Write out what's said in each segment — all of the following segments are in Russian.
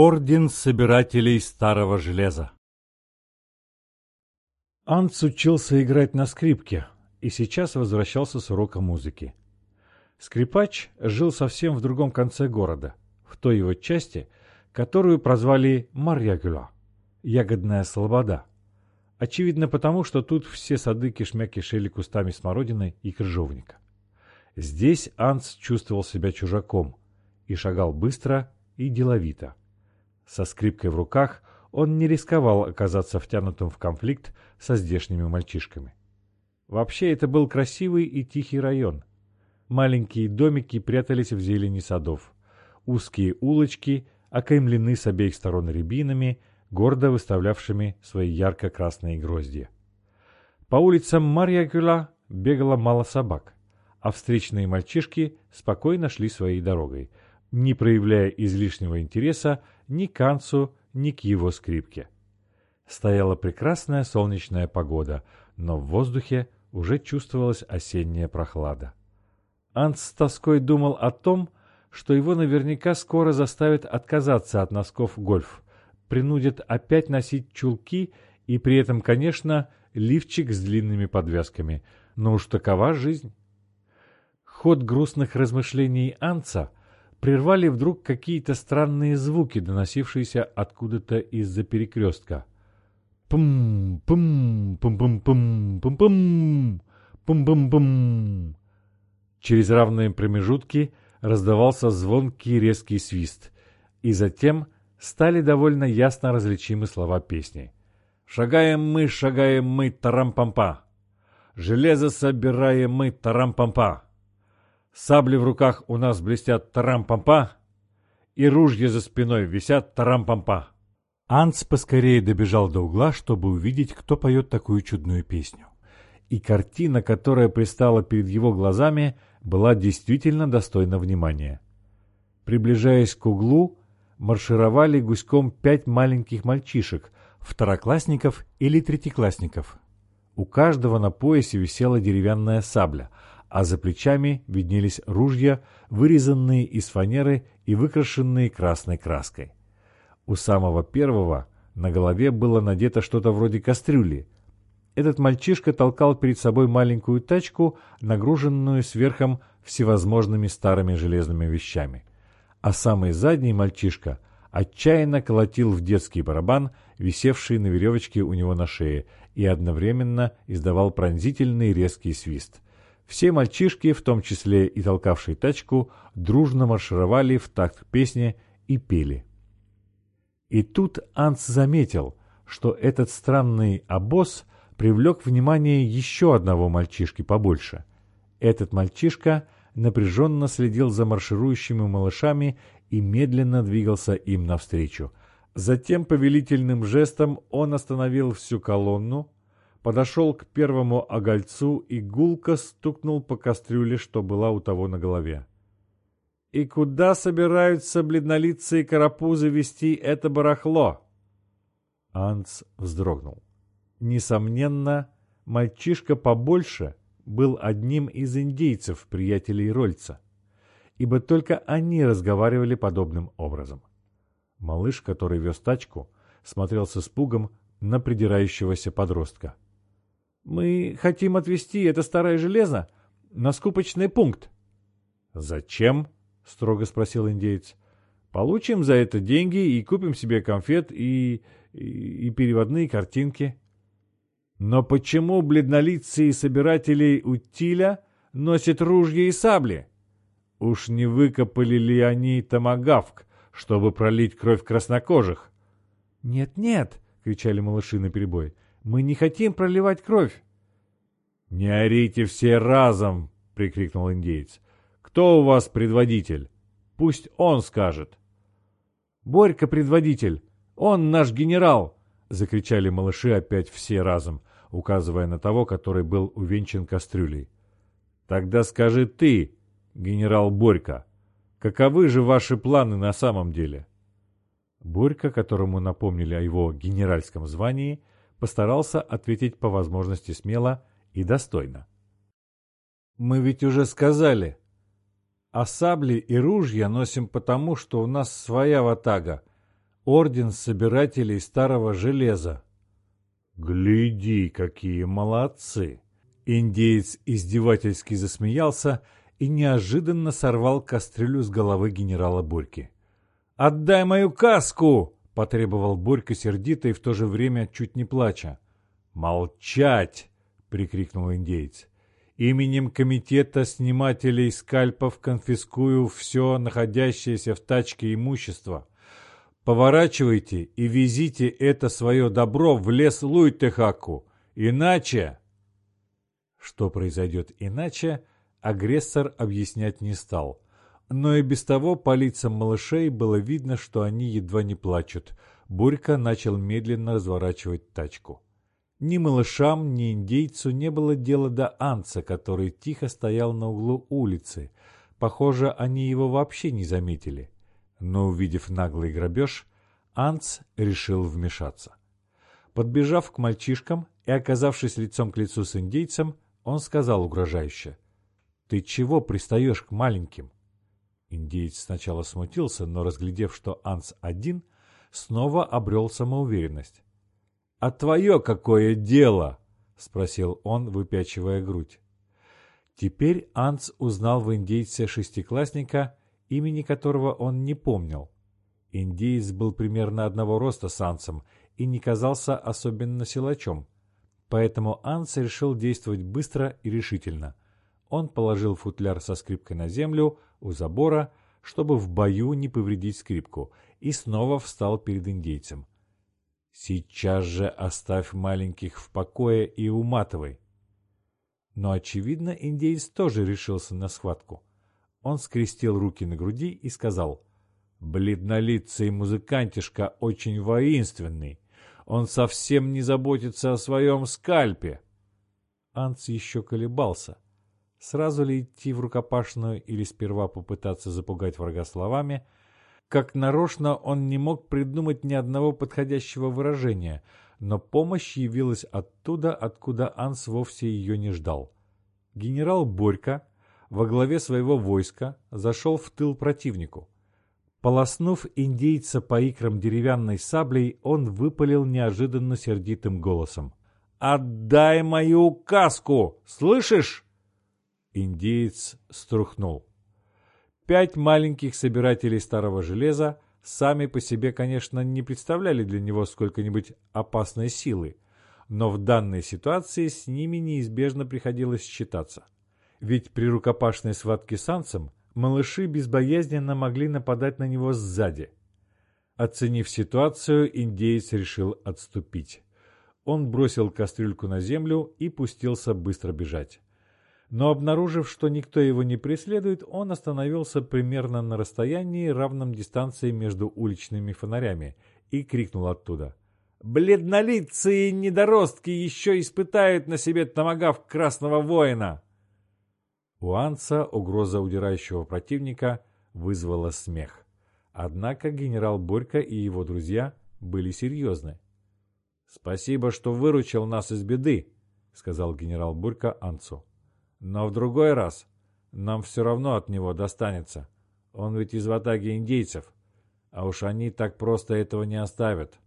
Орден Собирателей Старого Железа Анц учился играть на скрипке и сейчас возвращался с урока музыки. Скрипач жил совсем в другом конце города, в той его части, которую прозвали Марьягюла – Ягодная Слобода. Очевидно потому, что тут все сады кишмя кишели кустами смородины и крыжовника. Здесь Анц чувствовал себя чужаком и шагал быстро и деловито. Со скрипкой в руках он не рисковал оказаться втянутым в конфликт со здешними мальчишками. Вообще это был красивый и тихий район. Маленькие домики прятались в зелени садов. Узкие улочки окаймлены с обеих сторон рябинами, гордо выставлявшими свои ярко-красные гроздья. По улицам Марьякюла бегало мало собак, а встречные мальчишки спокойно шли своей дорогой, не проявляя излишнего интереса ни к Анцу, ни к его скрипке. Стояла прекрасная солнечная погода, но в воздухе уже чувствовалась осенняя прохлада. Анц с тоской думал о том, что его наверняка скоро заставят отказаться от носков гольф, принудят опять носить чулки и при этом, конечно, лифчик с длинными подвязками. Но уж такова жизнь. Ход грустных размышлений Анца прервали вдруг какие-то странные звуки, доносившиеся откуда-то из-за перекрестка. Пум, пум, пум, пум, пум, пум, пум, пум, пум, пум. Через равные промежутки раздавался звонкий резкий свист, и затем стали довольно ясно различимы слова песни. «Шагаем мы, шагаем мы, тарам-пампа! Железо собираем мы, тарам-пампа!» Сабли в руках у нас блестят тарам-пампа, и ружья за спиной висят тарам-пампа. Анц поскорее добежал до угла, чтобы увидеть, кто поет такую чудную песню. И картина, которая пристала перед его глазами, была действительно достойна внимания. Приближаясь к углу, маршировали гуськом пять маленьких мальчишек, второклассников или третьеклассников. У каждого на поясе висела деревянная сабля, а за плечами виднелись ружья, вырезанные из фанеры и выкрашенные красной краской. У самого первого на голове было надето что-то вроде кастрюли. Этот мальчишка толкал перед собой маленькую тачку, нагруженную сверхом всевозможными старыми железными вещами. А самый задний мальчишка отчаянно колотил в детский барабан, висевший на веревочке у него на шее, и одновременно издавал пронзительный резкий свист – все мальчишки, в том числе и толкавший тачку, дружно маршировали в такт песни и пели. И тут Анс заметил, что этот странный обоз привлек внимание еще одного мальчишки побольше. Этот мальчишка напряженно следил за марширующими малышами и медленно двигался им навстречу. Затем повелительным жестом он остановил всю колонну, подошел к первому огольцу и гулко стукнул по кастрюле, что была у того на голове. «И куда собираются бледнолицые карапузы вести это барахло?» Анц вздрогнул. Несомненно, мальчишка побольше был одним из индейцев, приятелей Рольца, ибо только они разговаривали подобным образом. Малыш, который вез тачку, смотрел с испугом на придирающегося подростка. Мы хотим отвезти это старое железо на скупочный пункт. Зачем? строго спросил индеец. Получим за это деньги и купим себе конфет и, и, и переводные картинки. Но почему бледнолицые собиратели утиля носят ружья и сабли? Уж не выкопали ли они томагавк, чтобы пролить кровь краснокожих? «Нет-нет!» — кричали малыши наперебой. Мы не хотим проливать кровь. «Не орите все разом!» — прикрикнул индейец. «Кто у вас предводитель? Пусть он скажет!» «Борька предводитель! Он наш генерал!» — закричали малыши опять все разом, указывая на того, который был увенчан кастрюлей. «Тогда скажи ты, генерал Борька, каковы же ваши планы на самом деле?» Борька, которому напомнили о его генеральском звании, — постарался ответить по возможности смело и достойно. «Мы ведь уже сказали, а сабли и ружья носим потому, что у нас своя ватага. Орден Собирателей Старого Железа. Гляди, какие молодцы! Индеец издевательски засмеялся и неожиданно сорвал кастрюлю с головы генерала Борьки. «Отдай мою каску!» — потребовал Борька сердито и в то же время чуть не плача. «Молчать!» — прикрикнул индеец. «Именем комитета снимателей скальпов конфискую все находящееся в тачке имущество. Поворачивайте и везите это свое добро в лес Луйтехаку, иначе...» Что произойдет иначе, агрессор объяснять не стал. Но и без того по лицам малышей было видно, что они едва не плачут. Бурька начал медленно разворачивать тачку. Ни малышам, ни индейцу не было дела до Анца, который тихо стоял на углу улицы. Похоже, они его вообще не заметили. Но увидев наглый грабеж, Анц решил вмешаться. Подбежав к мальчишкам и оказавшись лицом к лицу с индейцем, он сказал угрожающе. «Ты чего пристаешь к маленьким?» Индеец сначала смутился, но, разглядев, что Анс один, снова обрел самоуверенность. «А твое какое дело?» — спросил он, выпячивая грудь. Теперь Анс узнал в индейце шестиклассника, имени которого он не помнил. Индеец был примерно одного роста с Ансом и не казался особенно силачом. Поэтому Анс решил действовать быстро и решительно. Он положил футляр со скрипкой на землю у забора, чтобы в бою не повредить скрипку, и снова встал перед индейцем. «Сейчас же оставь маленьких в покое и уматывай». Но, очевидно, индейец тоже решился на схватку. Он скрестил руки на груди и сказал, «Бледнолицый музыкантишка очень воинственный. Он совсем не заботится о своем скальпе. Анц еще колебался. Сразу ли идти в рукопашную или сперва попытаться запугать врага словами? Как нарочно он не мог придумать ни одного подходящего выражения, но помощь явилась оттуда, откуда Анс вовсе ее не ждал. Генерал Борька во главе своего войска зашел в тыл противнику. Полоснув индейца по икрам деревянной саблей, он выпалил неожиданно сердитым голосом. «Отдай мою каску! Слышишь?» Индеец струхнул. Пять маленьких собирателей старого железа сами по себе, конечно, не представляли для него сколько-нибудь опасной силы, но в данной ситуации с ними неизбежно приходилось считаться. Ведь при рукопашной схватке с Ансом малыши безбоязненно могли нападать на него сзади. Оценив ситуацию, индеец решил отступить. Он бросил кастрюльку на землю и пустился быстро бежать. Но обнаружив, что никто его не преследует, он остановился примерно на расстоянии, равном дистанции между уличными фонарями, и крикнул оттуда. «Бледнолицые недоростки еще испытают на себе томагав красного воина!» У Анца угроза удирающего противника вызвала смех. Однако генерал Борька и его друзья были серьезны. «Спасибо, что выручил нас из беды», — сказал генерал Бурька Анцу. «Но в другой раз нам все равно от него достанется. Он ведь из ватаги индейцев, а уж они так просто этого не оставят».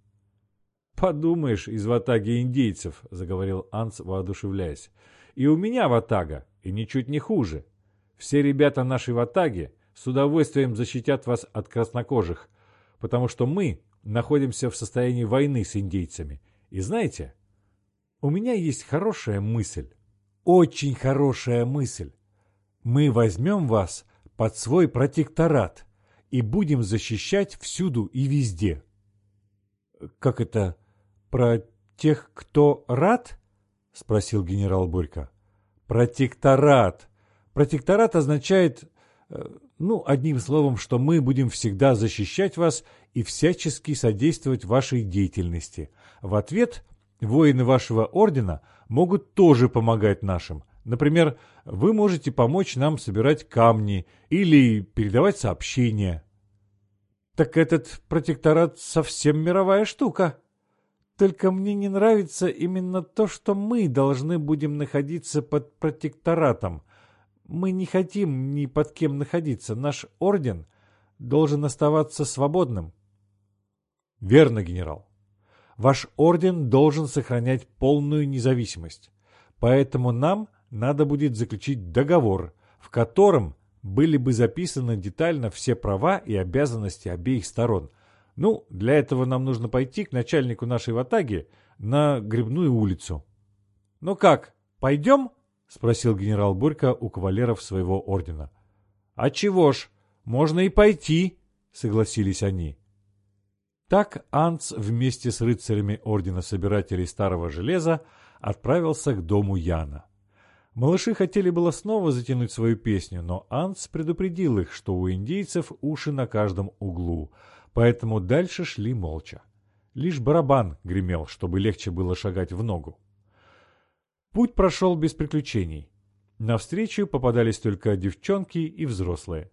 «Подумаешь, из ватаги индейцев», — заговорил Анц, воодушевляясь. «И у меня ватага и ничуть не хуже. Все ребята нашей ватаги с удовольствием защитят вас от краснокожих, потому что мы находимся в состоянии войны с индейцами. И знаете, у меня есть хорошая мысль. Очень хорошая мысль. Мы возьмем вас под свой протекторат и будем защищать всюду и везде. Как это? Про тех, кто рад? Спросил генерал Борька. Протекторат. Протекторат означает, э, ну, одним словом, что мы будем всегда защищать вас и всячески содействовать вашей деятельности. В ответ воины вашего ордена могут тоже помогать нашим. Например, вы можете помочь нам собирать камни или передавать сообщения. Так этот протекторат совсем мировая штука. Только мне не нравится именно то, что мы должны будем находиться под протекторатом. Мы не хотим ни под кем находиться. Наш орден должен оставаться свободным. Верно, генерал. Ваш орден должен сохранять полную независимость. Поэтому нам надо будет заключить договор, в котором были бы записаны детально все права и обязанности обеих сторон. Ну, для этого нам нужно пойти к начальнику нашей ватаги на Грибную улицу. «Ну как, пойдем?» — спросил генерал Бурько у кавалеров своего ордена. «А чего ж, можно и пойти», — согласились они. Так Анц вместе с рыцарями Ордена Собирателей Старого Железа отправился к дому Яна. Малыши хотели было снова затянуть свою песню, но Анц предупредил их, что у индейцев уши на каждом углу, поэтому дальше шли молча. Лишь барабан гремел, чтобы легче было шагать в ногу. Путь прошел без приключений. Навстречу попадались только девчонки и взрослые.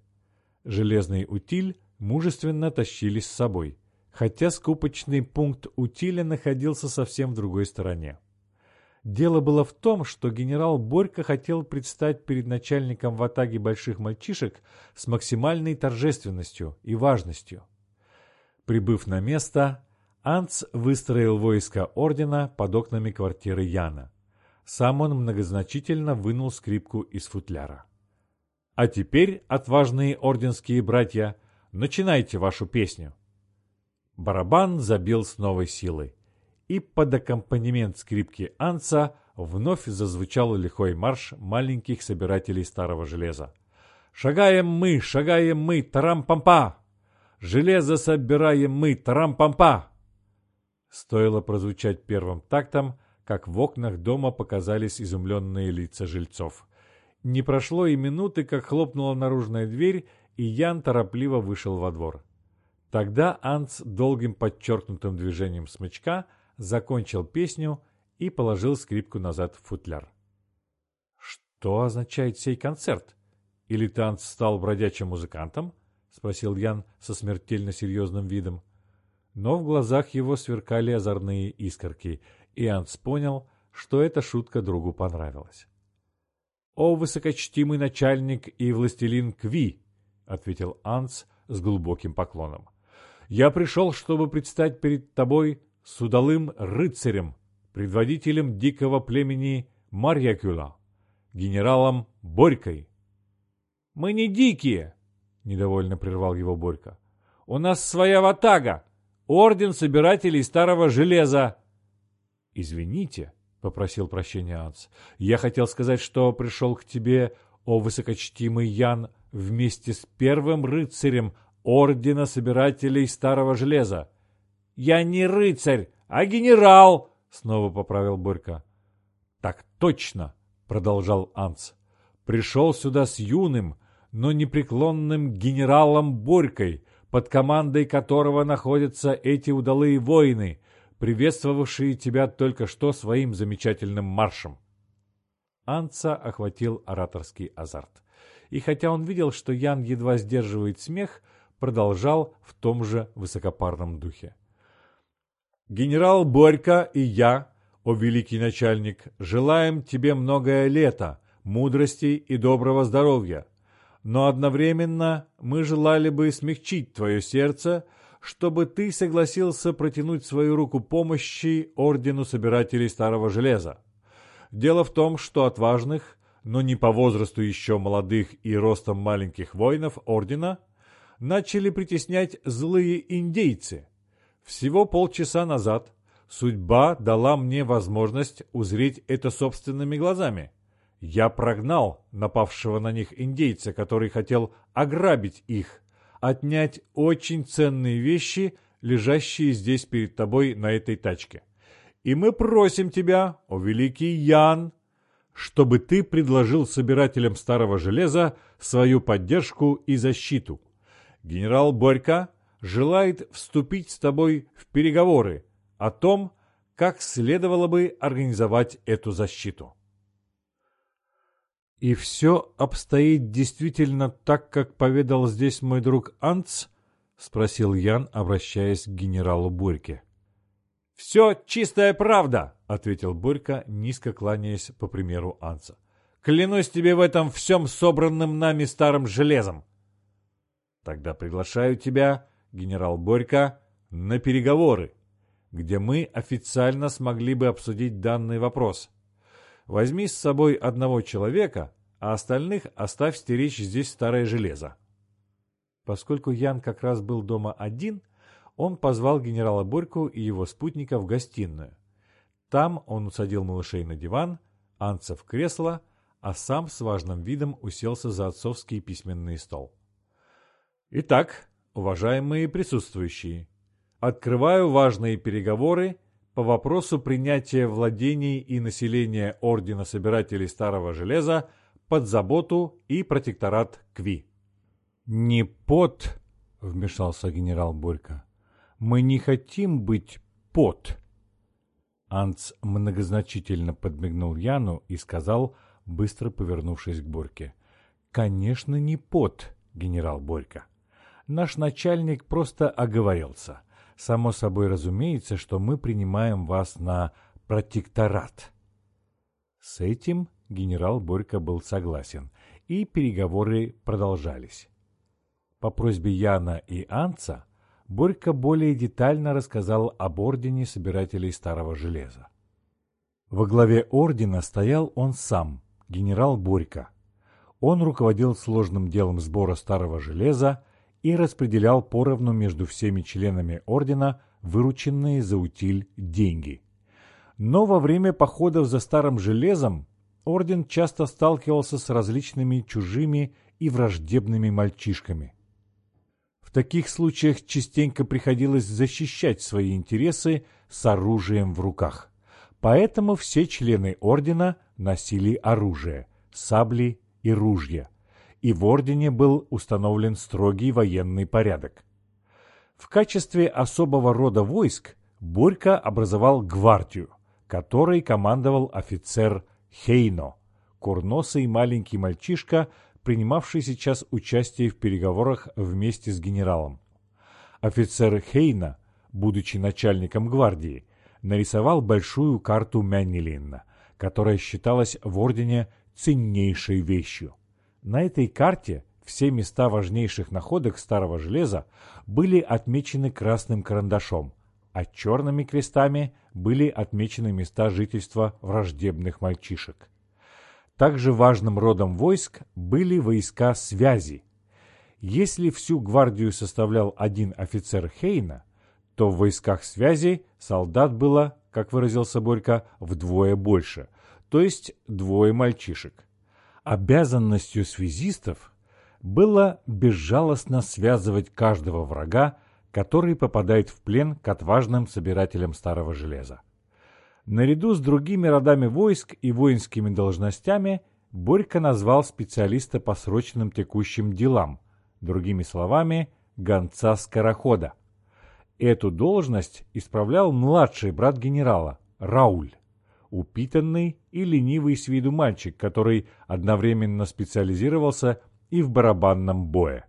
Железный утиль мужественно тащили с собой, хотя скупочный пункт утиля находился совсем в другой стороне. Дело было в том, что генерал Борько хотел предстать перед начальником в атаге больших мальчишек с максимальной торжественностью и важностью. Прибыв на место, Анц выстроил войско ордена под окнами квартиры Яна. Сам он многозначительно вынул скрипку из футляра. «А теперь, отважные орденские братья, начинайте вашу песню!» Барабан забил с новой силой и под аккомпанемент скрипки Анца вновь зазвучал лихой марш маленьких собирателей старого железа. «Шагаем мы, шагаем мы, тарам-пампа! Железо собираем мы, тарам-пампа!» Стоило прозвучать первым тактом, как в окнах дома показались изумленные лица жильцов. Не прошло и минуты, как хлопнула наружная дверь, и Ян торопливо вышел во двор. Тогда Анц долгим подчеркнутым движением смычка – закончил песню и положил скрипку назад в футляр. «Что означает сей концерт? Или танц стал бродячим музыкантом?» — спросил Ян со смертельно серьезным видом. Но в глазах его сверкали озорные искорки, и Анц понял, что эта шутка другу понравилась. «О, высокочтимый начальник и властелин Кви!» — ответил Анц с глубоким поклоном. «Я пришел, чтобы предстать перед тобой с удалым рыцарем, предводителем дикого племени Марьякюла, генералом Борькой. «Мы не дикие!» — недовольно прервал его Борька. «У нас своя ватага, орден собирателей старого железа!» «Извините», — попросил прощения Анс, — «я хотел сказать, что пришел к тебе, о высокочтимый Ян, вместе с первым рыцарем ордена собирателей старого железа. «Я не рыцарь, а генерал!» — снова поправил Борька. «Так точно!» — продолжал Анц. «Пришел сюда с юным, но непреклонным генералом Борькой, под командой которого находятся эти удалые воины, приветствовавшие тебя только что своим замечательным маршем». Анца охватил ораторский азарт. И хотя он видел, что Ян едва сдерживает смех, продолжал в том же высокопарном духе. Генерал Борька и я, о великий начальник, желаем тебе многое лето, мудрости и доброго здоровья. Но одновременно мы желали бы смягчить твое сердце, чтобы ты согласился протянуть свою руку помощи Ордену Собирателей Старого Железа. Дело в том, что отважных, но не по возрасту еще молодых и ростом маленьких воинов Ордена начали притеснять злые индейцы – всего полчаса назад судьба дала мне возможность узреть это собственными глазами. Я прогнал напавшего на них индейца, который хотел ограбить их, отнять очень ценные вещи, лежащие здесь перед тобой на этой тачке. И мы просим тебя, о великий Ян, чтобы ты предложил собирателям старого железа свою поддержку и защиту. Генерал Борька желает вступить с тобой в переговоры о том, как следовало бы организовать эту защиту. «И все обстоит действительно так, как поведал здесь мой друг Анц?» — спросил Ян, обращаясь к генералу Борьке. «Все чистая правда!» — ответил Борька, низко кланяясь по примеру Анца. «Клянусь тебе в этом всем собранным нами старым железом!» «Тогда приглашаю тебя генерал Борька, на переговоры, где мы официально смогли бы обсудить данный вопрос. Возьми с собой одного человека, а остальных оставь стеречь здесь старое железо. Поскольку Ян как раз был дома один, он позвал генерала Борьку и его спутника в гостиную. Там он усадил малышей на диван, Анца в кресло, а сам с важным видом уселся за отцовский письменный стол. «Итак, уважаемые присутствующие, открываю важные переговоры по вопросу принятия владений и населения Ордена Собирателей Старого Железа под заботу и протекторат КВИ». «Не под», — вмешался генерал Борька. «Мы не хотим быть под». Анц многозначительно подмигнул Яну и сказал, быстро повернувшись к Борьке. «Конечно, не под, генерал Борька. Наш начальник просто оговорился. Само собой разумеется, что мы принимаем вас на протекторат». С этим генерал Борька был согласен, и переговоры продолжались. По просьбе Яна и Анца Борька более детально рассказал об Ордене Собирателей Старого Железа. Во главе Ордена стоял он сам, генерал Борька. Он руководил сложным делом сбора Старого Железа и распределял поровну между всеми членами Ордена вырученные за утиль деньги. Но во время походов за Старым Железом Орден часто сталкивался с различными чужими и враждебными мальчишками – в таких случаях частенько приходилось защищать свои интересы с оружием в руках. Поэтому все члены ордена носили оружие, сабли и ружья. И в ордене был установлен строгий военный порядок. В качестве особого рода войск Борька образовал гвардию, которой командовал офицер Хейно, курносый маленький мальчишка принимавший сейчас участие в переговорах вместе с генералом. Офицер Хейна, будучи начальником гвардии, нарисовал большую карту Мяннилинна, которая считалась в Ордене ценнейшей вещью. На этой карте все места важнейших находок Старого Железа были отмечены красным карандашом, а черными крестами были отмечены места жительства враждебных мальчишек. Также важным родом войск были войска связи. Если всю гвардию составлял один офицер Хейна, то в войсках связи солдат было, как выразился Борька, вдвое больше, то есть двое мальчишек. Обязанностью связистов было безжалостно связывать каждого врага, который попадает в плен к отважным собирателям старого железа. Наряду с другими родами войск и воинскими должностями Борька назвал специалиста по срочным текущим делам, другими словами, гонца-скорохода. Эту должность исправлял младший брат генерала, Рауль, упитанный и ленивый с виду мальчик, который одновременно специализировался и в барабанном бое.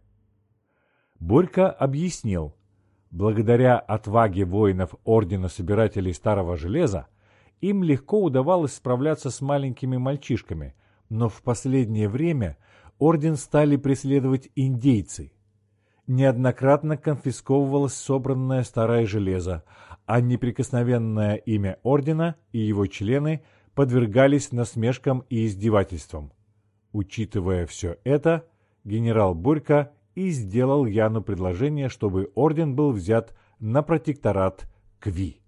Борька объяснил, благодаря отваге воинов Ордена Собирателей Старого Железа, им легко удавалось справляться с маленькими мальчишками, но в последнее время орден стали преследовать индейцы. Неоднократно конфисковывалось собранное старое железо, а неприкосновенное имя ордена и его члены подвергались насмешкам и издевательствам. Учитывая все это, генерал Бурько и сделал Яну предложение, чтобы орден был взят на протекторат Кви.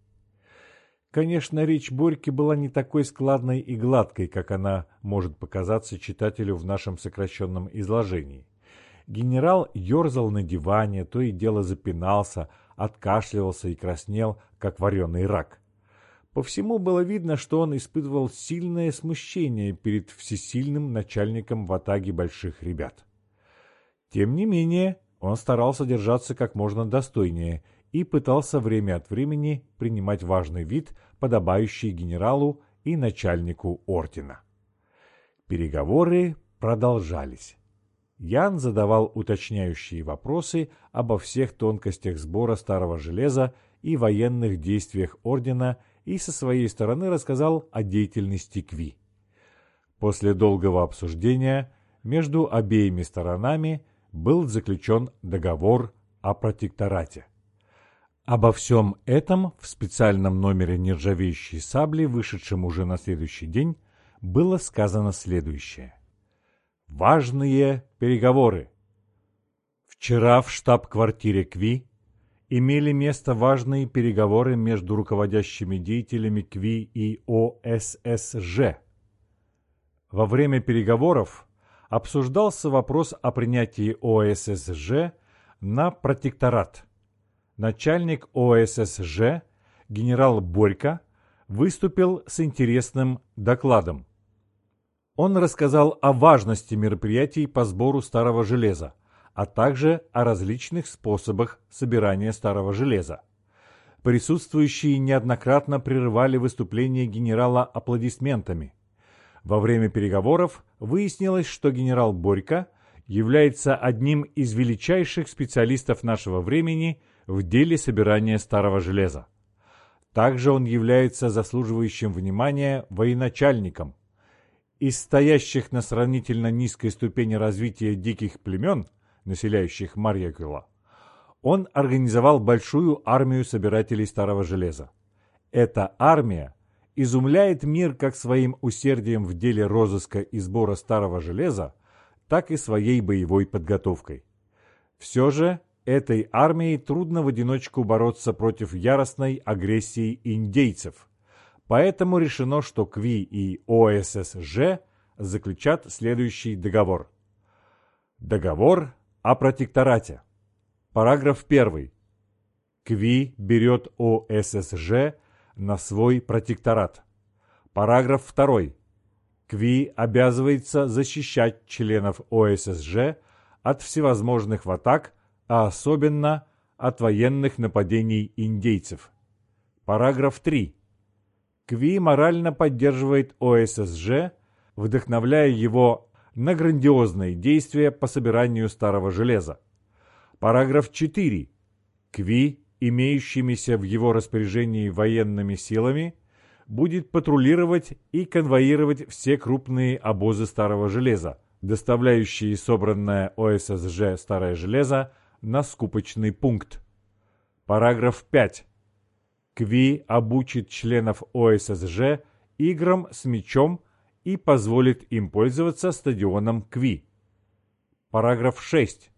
Конечно, речь Борьки была не такой складной и гладкой, как она может показаться читателю в нашем сокращенном изложении. Генерал ерзал на диване, то и дело запинался, откашливался и краснел, как вареный рак. По всему было видно, что он испытывал сильное смущение перед всесильным начальником в атаге больших ребят. Тем не менее, он старался держаться как можно достойнее и пытался время от времени принимать важный вид, подобающий генералу и начальнику ордена. Переговоры продолжались. Ян задавал уточняющие вопросы обо всех тонкостях сбора старого железа и военных действиях ордена и со своей стороны рассказал о деятельности Кви. После долгого обсуждения между обеими сторонами был заключен договор о протекторате. Обо всем этом в специальном номере «Нержавеющей сабли», вышедшем уже на следующий день, было сказано следующее. Важные переговоры. Вчера в штаб-квартире КВИ имели место важные переговоры между руководящими деятелями КВИ и ОССЖ. Во время переговоров обсуждался вопрос о принятии ОССЖ на протекторат. Начальник ОССЖ генерал Борько выступил с интересным докладом. Он рассказал о важности мероприятий по сбору старого железа, а также о различных способах собирания старого железа. Присутствующие неоднократно прерывали выступление генерала аплодисментами. Во время переговоров выяснилось, что генерал Борько является одним из величайших специалистов нашего времени в деле собирания старого железа. Также он является заслуживающим внимания военачальником. Из стоящих на сравнительно низкой ступени развития диких племен – населяющих Марьякула, он организовал большую армию собирателей старого железа. Эта армия изумляет мир как своим усердием в деле розыска и сбора старого железа, так и своей боевой подготовкой. Все же этой армии трудно в одиночку бороться против яростной агрессии индейцев. Поэтому решено, что КВИ и ОССЖ заключат следующий договор. Договор о протекторате. Параграф 1. КВИ берет ОССЖ на свой протекторат. Параграф 2. КВИ обязывается защищать членов ОССЖ от всевозможных атак, а особенно от военных нападений индейцев. Параграф 3. КВИ морально поддерживает ОССЖ, вдохновляя его на грандиозные действия по собиранию старого железа. Параграф 4. КВИ, имеющимися в его распоряжении военными силами, будет патрулировать и конвоировать все крупные обозы старого железа, доставляющие собранное ОССЖ старое железо на скупочный пункт. Параграф 5. КВИ обучит членов ОССЖ играм с мечом и позволит им пользоваться стадионом КВИ. Параграф 6.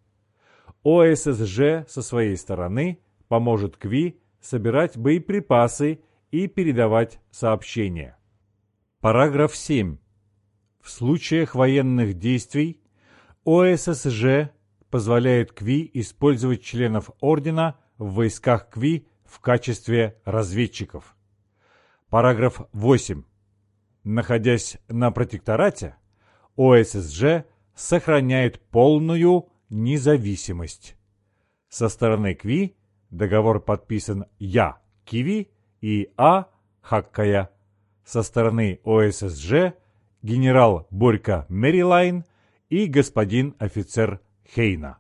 ОССЖ со своей стороны поможет КВИ собирать боеприпасы и передавать сообщения. Параграф 7. В случаях военных действий ОССЖ позволяет КВИ использовать членов Ордена в войсках КВИ в качестве разведчиков. Параграф 8 находясь на протекторате, ОССЖ сохраняет полную независимость. Со стороны КВИ договор подписан Я, Киви и А, Хаккая. Со стороны ОССЖ генерал Борька Мэрилайн и господин офицер Хейна.